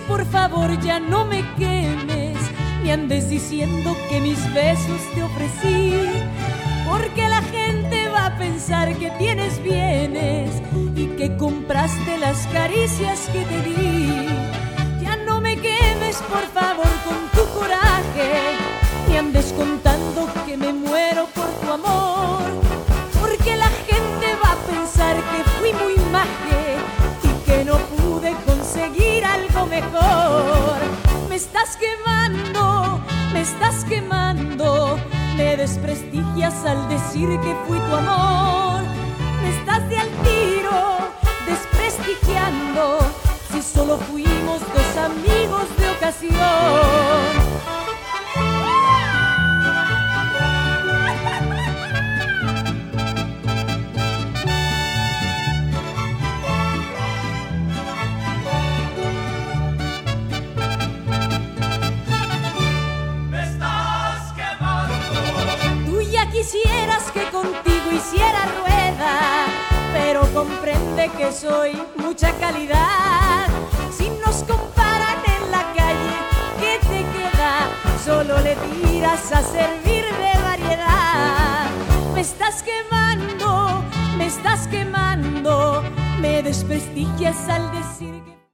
por favor, ya no me quemes, ni andes diciendo que mis besos te ofrecí, porque la gente va a pensar que tienes bienes y que compraste las caricias que te di. Ya no me quemes, por favor, con tu coraje, ni andes contando que me muero por tu amor, Me estás quemando, me estás quemando, me desprestigias al decir que fui tu amor. Me estás de al tiro, desprestigiando, si solo fuimos dos amigos de ocasión. Que contigo hiciera rueda, pero comprende que soy mucha calidad. Si nos comparan en la calle, ¿qué te queda? Solo le tiras a servir de variedad. Me estás quemando, me estás quemando, me desprestigias al decir que...